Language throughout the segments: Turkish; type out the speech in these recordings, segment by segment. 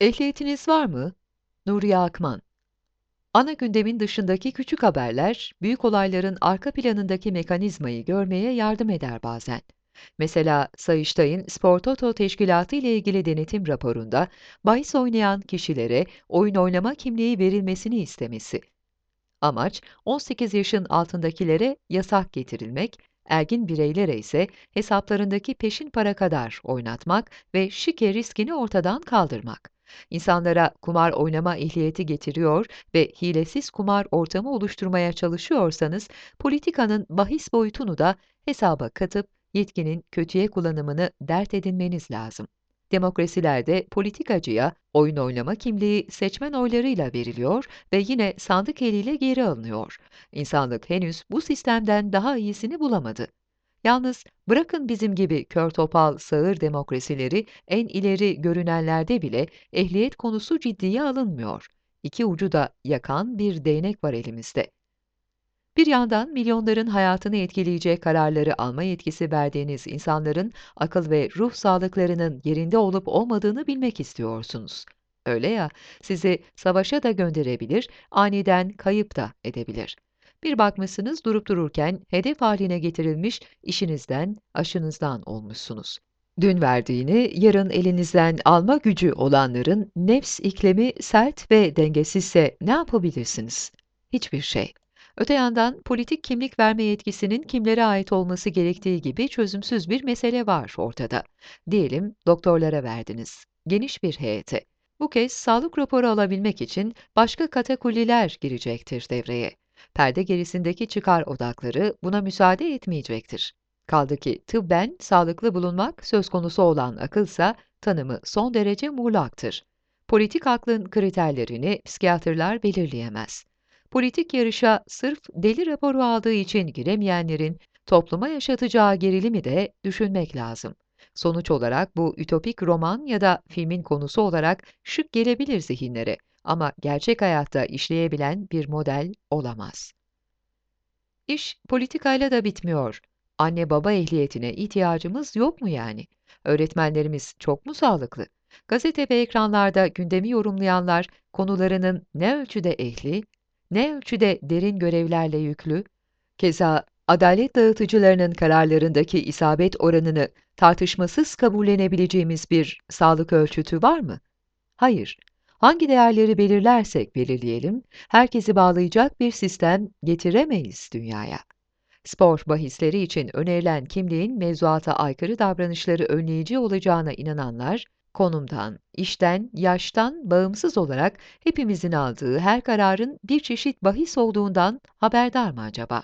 Ehliyetiniz var mı? Nuriye Akman Ana gündemin dışındaki küçük haberler, büyük olayların arka planındaki mekanizmayı görmeye yardım eder bazen. Mesela Sayıştay'ın Spor Toto Teşkilatı ile ilgili denetim raporunda bahis oynayan kişilere oyun oynama kimliği verilmesini istemesi. Amaç 18 yaşın altındakilere yasak getirilmek, ergin bireylere ise hesaplarındaki peşin para kadar oynatmak ve şike riskini ortadan kaldırmak. İnsanlara kumar oynama ehliyeti getiriyor ve hilesiz kumar ortamı oluşturmaya çalışıyorsanız, politikanın bahis boyutunu da hesaba katıp yetkinin kötüye kullanımını dert edinmeniz lazım. Demokrasilerde politikacıya oyun oynama kimliği seçmen oylarıyla veriliyor ve yine sandık eliyle geri alınıyor. İnsanlık henüz bu sistemden daha iyisini bulamadı. Yalnız bırakın bizim gibi kör topal sağır demokrasileri en ileri görünenlerde bile ehliyet konusu ciddiye alınmıyor. İki ucu da yakan bir değnek var elimizde. Bir yandan milyonların hayatını etkileyecek kararları alma yetkisi verdiğiniz insanların akıl ve ruh sağlıklarının yerinde olup olmadığını bilmek istiyorsunuz. Öyle ya, sizi savaşa da gönderebilir, aniden kayıp da edebilir. Bir bakmışsınız durup dururken hedef haline getirilmiş işinizden, aşınızdan olmuşsunuz. Dün verdiğini yarın elinizden alma gücü olanların nefs iklimi sert ve dengesizse ne yapabilirsiniz? Hiçbir şey. Öte yandan politik kimlik verme yetkisinin kimlere ait olması gerektiği gibi çözümsüz bir mesele var ortada. Diyelim doktorlara verdiniz. Geniş bir heyete. Bu kez sağlık raporu alabilmek için başka katakulliler girecektir devreye. Perde gerisindeki çıkar odakları buna müsaade etmeyecektir. Kaldı ki tıbben sağlıklı bulunmak söz konusu olan akılsa tanımı son derece muğlaktır. Politik aklın kriterlerini psikiyatrlar belirleyemez. Politik yarışa sırf deli raporu aldığı için giremeyenlerin topluma yaşatacağı gerilimi de düşünmek lazım. Sonuç olarak bu ütopik roman ya da filmin konusu olarak şık gelebilir zihinlere ama gerçek hayatta işleyebilen bir model olamaz. İş politikayla da bitmiyor. Anne baba ehliyetine ihtiyacımız yok mu yani? Öğretmenlerimiz çok mu sağlıklı? Gazete ve ekranlarda gündemi yorumlayanlar konularının ne ölçüde ehli, ne ölçüde derin görevlerle yüklü? Keza adalet dağıtıcılarının kararlarındaki isabet oranını tartışmasız kabullenebileceğimiz bir sağlık ölçütü var mı? Hayır. Hangi değerleri belirlersek belirleyelim, herkesi bağlayacak bir sistem getiremeyiz dünyaya. Spor bahisleri için önerilen kimliğin mevzuata aykırı davranışları önleyici olacağına inananlar, konumdan, işten, yaştan bağımsız olarak hepimizin aldığı her kararın bir çeşit bahis olduğundan haberdar mı acaba?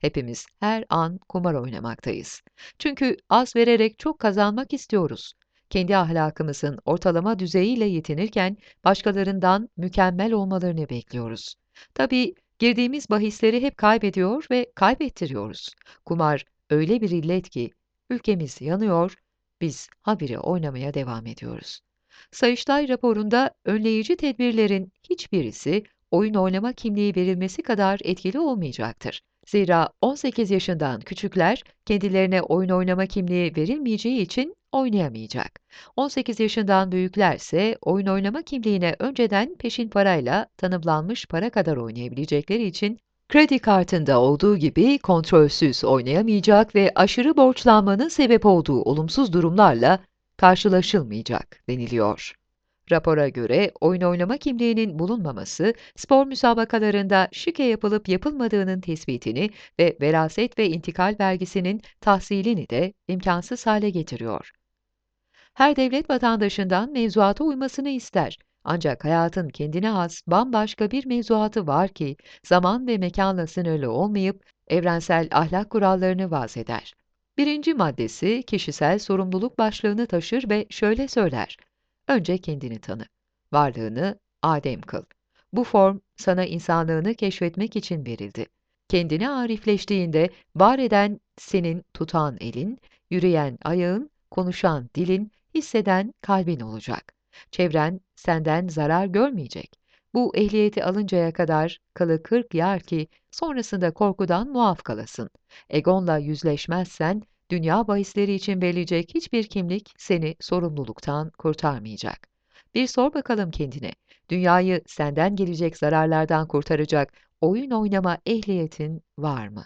Hepimiz her an kumar oynamaktayız. Çünkü az vererek çok kazanmak istiyoruz. Kendi ahlakımızın ortalama düzeyiyle yetinirken başkalarından mükemmel olmalarını bekliyoruz. Tabii girdiğimiz bahisleri hep kaybediyor ve kaybettiriyoruz. Kumar öyle bir illet ki ülkemiz yanıyor, biz habire oynamaya devam ediyoruz. Sayıştay raporunda önleyici tedbirlerin hiçbirisi oyun oynama kimliği verilmesi kadar etkili olmayacaktır. Zira 18 yaşından küçükler kendilerine oyun oynama kimliği verilmeyeceği için oynayamayacak. 18 yaşından büyüklerse oyun oynama kimliğine önceden peşin parayla tanımlanmış para kadar oynayabilecekleri için kredi kartında olduğu gibi kontrolsüz oynayamayacak ve aşırı borçlanmanın sebep olduğu olumsuz durumlarla karşılaşılmayacak deniliyor. Rapora göre oyun oynama kimliğinin bulunmaması, spor müsabakalarında şike yapılıp yapılmadığının tespitini ve veraset ve intikal vergisinin tahsilini de imkansız hale getiriyor. Her devlet vatandaşından mevzuata uymasını ister. Ancak hayatın kendine has bambaşka bir mevzuatı var ki zaman ve mekanla sınırlı olmayıp evrensel ahlak kurallarını vaz eder. Birinci maddesi kişisel sorumluluk başlığını taşır ve şöyle söyler. Önce kendini tanı. Varlığını Adem kıl. Bu form sana insanlığını keşfetmek için verildi. Kendine arifleştiğinde var eden senin tutan elin, yürüyen ayağın, konuşan dilin, hisseden kalbin olacak. Çevren senden zarar görmeyecek. Bu ehliyeti alıncaya kadar kalı kırk yar ki sonrasında korkudan muaf kalasın. Egonla yüzleşmezsen dünya bahisleri için verilecek hiçbir kimlik seni sorumluluktan kurtarmayacak. Bir sor bakalım kendine. Dünyayı senden gelecek zararlardan kurtaracak oyun oynama ehliyetin var mı?